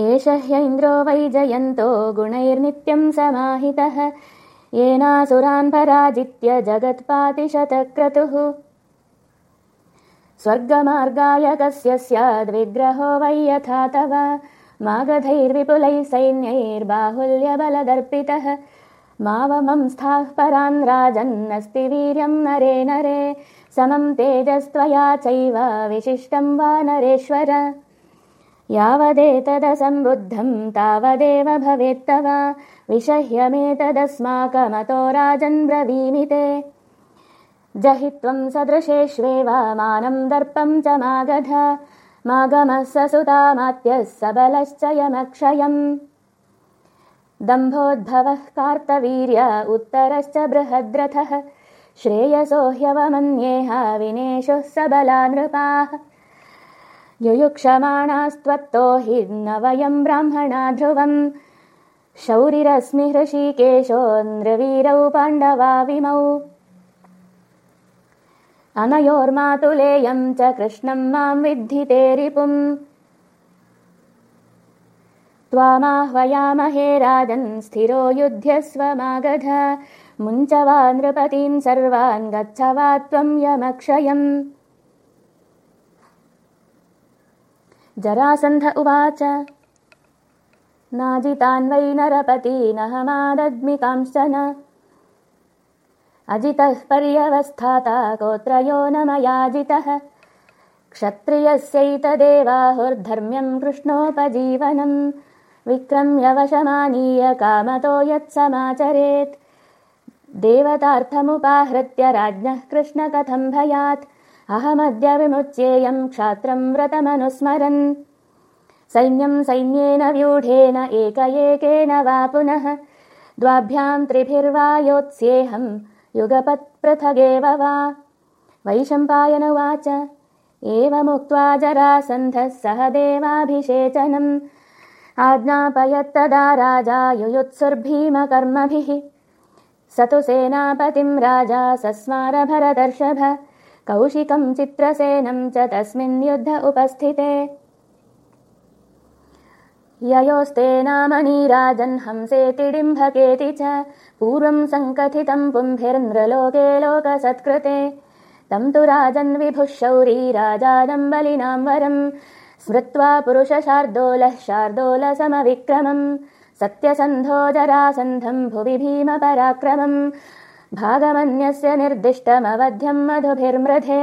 एष ह्यैन्द्रो वैजयन्तो गुणैर्नित्यं समाहितः। येनासुरान् पराजित्य जगत्पातिशतक्रतुः। स्वर्गमार्गाय कस्य स्याद्विग्रहो वै यथा तव। मागधैर्विपुलैः सैन्यैर्बाहुल्यबलदर्पितः। मावमं स्थाः परान् राजन्नस्ति वीर्यं नरे नरे। समं तेजस्त्वया चैव विशिष्टं वा नरेश्वर यावदेतदसम्बुद्धं तावदेव भवेत्तव। विषह्यमेतदस्माकमतो राजन् ब्रवीमिते। जहि त्वं सदृशेष्वेव मानं दर्पं च मागध। मागमः स सुतामात्यः सबलश्च यमक्षयम्। दम्भोद्भवः कार्तवीर्य उत्तरश्च बृहद्रथः। श्रेयसो ह्यवमन्येह विनेशुः सबला नृपाः युयुक्षमाणास्त्वत्तो हि वयम् ब्राह्मणा ध्रुवम्। शौरिरस्मि हृषीकेशो नृवीरौ पाण्डवाविमौ अनयोर्मातुलेयं च कृष्णं मां विद्धिते रिपुम्। त्वामाह्वयामहे राजन् स्थिरो युध्यस्व मागध। मुञ्च वा नृपतीन् सर्वान् गच्छ वा त्वं यमक्षयम् जरासन्ध उवाच। नाजितान् वै नरपतीनहमादग्मिकांश्चन अजितः पर्यवस्थाता गोत्रयो न मयाजितः। क्षत्रियस्यैतदेवाहुर्धर्म्यम् कृष्णोपजीवनम् विक्रम्यवशमानीय कामतो यत्समाचरेत्। देवतार्थमुपाहृत्य राज्ञः कृष्ण कथम् भयात् अहमद्य विमुच्येयम् क्षात्रम् व्रतमनुस्मरन्। सैन्यम् सैन्येन व्यूढेन एक एकेन वा पुनः द्वाभ्याम् त्रिभिर्वा योत्स्येऽहम् युगपत्पृथगेव वा। वैशम्पायन उवाच एवमुक्त्वा जरासन्धः सह देवाभिषेचनम् आज्ञापयत्तदा राजा युयुत्सुर्भीमकर्मभिः। स तु सेनापतिम् राजा सस्मारभरदर्शभ कौशिकम् चित्रसेनम् च तस्मिन् युद्ध उपस्थिते। ययोस्ते राजन् हंसेति च पूर्वं सङ्कथितं पुंभिर्नृलोके लोकसत्कृते। तं तु राजन् विभुः शौरी राजानं बलिनां वरम् स्मृत्वा पुरुषशार्दोलः शार्दोलसमविक्रमम्। सत्यसन्धो जरासन्धम् भुवि भीमपराक्रमम् भागमन्यस्य निर्दिष्टमवध्यम् मधुभिर्मृधे